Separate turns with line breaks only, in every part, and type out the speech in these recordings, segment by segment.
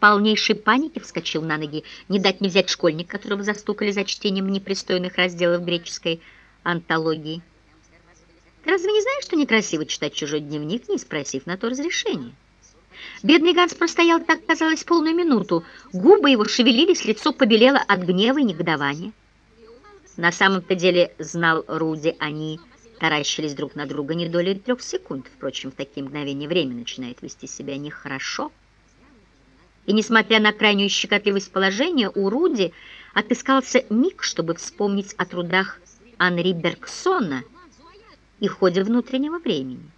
полнейшей панике вскочил на ноги. Не дать не взять школьник, которого застукали за чтением непристойных разделов греческой антологии. Ты разве не знаешь, что некрасиво читать чужой дневник, не спросив на то разрешения? Бедный Ганс простоял так, казалось, полную минуту. Губы его шевелились, лицо побелело от гнева и негодования. На самом-то деле, знал Руди, они таращились друг на друга не доли трех секунд. Впрочем, в такие мгновения время начинает вести себя нехорошо. И, несмотря на крайнюю щекотливость положения, у Руди отыскался миг, чтобы вспомнить о трудах Анри Бергсона и ходе внутреннего времени.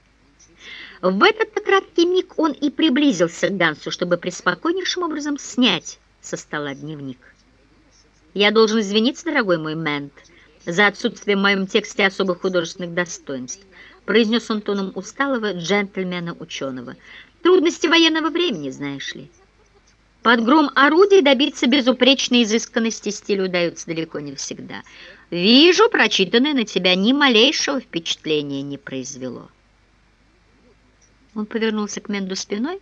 В этот краткий миг он и приблизился к Гансу, чтобы преспокойнейшим образом снять со стола дневник. «Я должен извиниться, дорогой мой Мэнт, за отсутствие в моем тексте особых художественных достоинств», произнес он тоном усталого джентльмена-ученого. «Трудности военного времени, знаешь ли». Под гром орудий добиться безупречной изысканности стиля удается далеко не всегда. Вижу, прочитанное на тебя ни малейшего впечатления не произвело. Он повернулся к Менду спиной,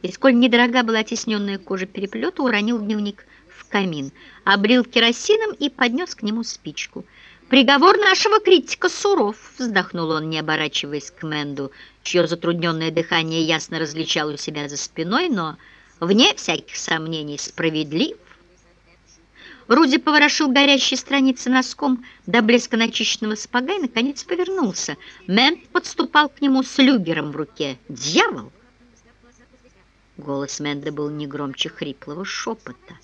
и, сколь недорога была тесненная кожа переплета, уронил дневник в камин, облил керосином и поднес к нему спичку. «Приговор нашего критика суров», — вздохнул он, не оборачиваясь к Менду, чье затрудненное дыхание ясно различал у себя за спиной, но, вне всяких сомнений, справедлив. Руди поворошил горящие страницы носком до блеска начищенного сапога и, наконец, повернулся. Мент подступал к нему с люгером в руке. «Дьявол!» Голос Мэнда был не громче хриплого шепота.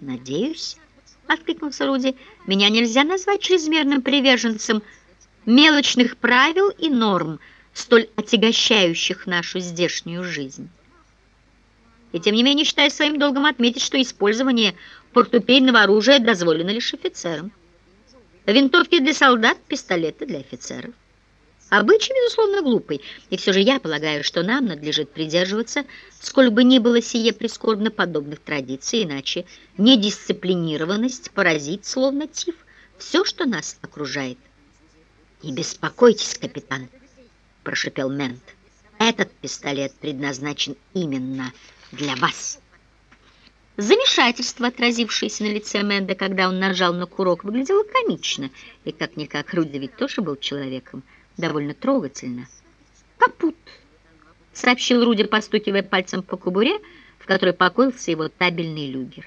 «Надеюсь», — откликнулся Руди, — «меня нельзя назвать чрезмерным приверженцем мелочных правил и норм, столь отягощающих нашу здешнюю жизнь». И тем не менее считаю своим долгом отметить, что использование портупейного оружия дозволено лишь офицерам. Винтовки для солдат, пистолеты для офицеров. Обычай, безусловно, глупый, и все же я полагаю, что нам надлежит придерживаться, сколь бы ни было сие прискорбно подобных традиций, иначе недисциплинированность поразит, словно тиф, все, что нас окружает. «Не беспокойтесь, капитан», — прошепел Мент. «Этот пистолет предназначен именно для вас». Замешательство, отразившееся на лице Мэнда, когда он нажал на курок, выглядело комично, и как-никак Руди ведь тоже был человеком, довольно трогательно. «Капут!» — сообщил Руди, постукивая пальцем по кубуре, в которой покоился его табельный люгер.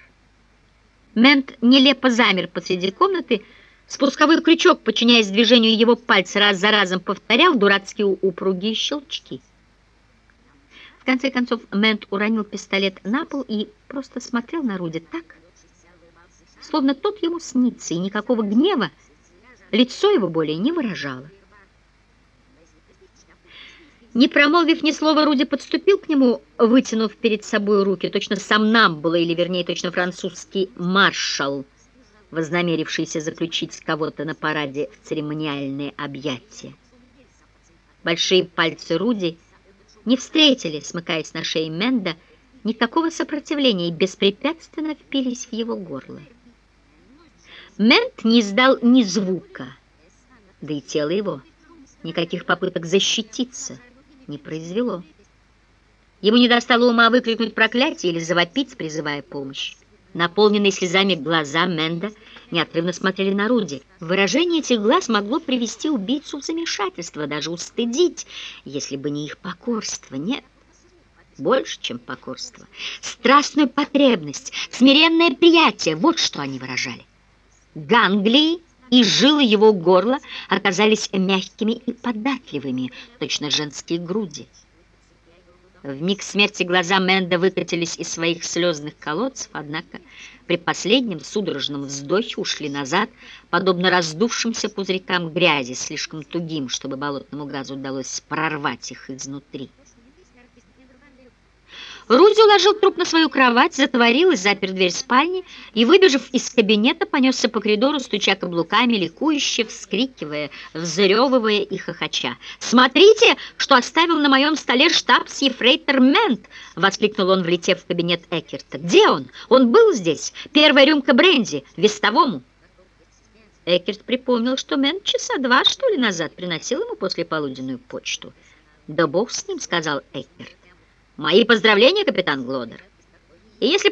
Мэнд нелепо замер посреди комнаты, спусковой крючок, подчиняясь движению его пальца, раз за разом повторял дурацкие упругие щелчки конце концов, Мэнт уронил пистолет на пол и просто смотрел на Руди так, словно тот ему снится, и никакого гнева лицо его более не выражало. Не промолвив ни слова, Руди подступил к нему, вытянув перед собой руки, точно сам нам было, или вернее, точно французский маршал, вознамерившийся заключить кого-то на параде в церемониальные объятия. Большие пальцы Руди — не встретили, смыкаясь на шее Менда, никакого сопротивления и беспрепятственно впились в его горло. Мент не издал ни звука, да и тело его никаких попыток защититься не произвело. Ему не достало ума выкрикнуть проклятие или завопить, призывая помощь. Наполненные слезами глаза Менда неотрывно смотрели на Руди. Выражение этих глаз могло привести убийцу в замешательство, даже устыдить, если бы не их покорство. Нет, больше, чем покорство. Страстную потребность, смиренное приятие — вот что они выражали. Ганглии и жилы его горла оказались мягкими и податливыми, точно женские груди. В миг смерти глаза Мэнда выкатились из своих слезных колодцев, однако при последнем судорожном вздохе ушли назад, подобно раздувшимся пузырькам грязи, слишком тугим, чтобы болотному газу удалось прорвать их изнутри. Руди уложил труп на свою кровать, затворил и запер дверь спальни и, выбежав из кабинета, понесся по коридору, стуча каблуками, ликующе, вскрикивая, взрёвывая и хохоча. «Смотрите, что оставил на моем столе штабс-ефрейтор Мент!» — воскликнул он, влетев в кабинет Экерта. «Где он? Он был здесь. Первая рюмка бренди, вестовому». Экерт припомнил, что Мент часа два, что ли, назад приносил ему после полуденную почту. «Да бог с ним», — сказал Экерт. Мои поздравления, капитан Глодер. И если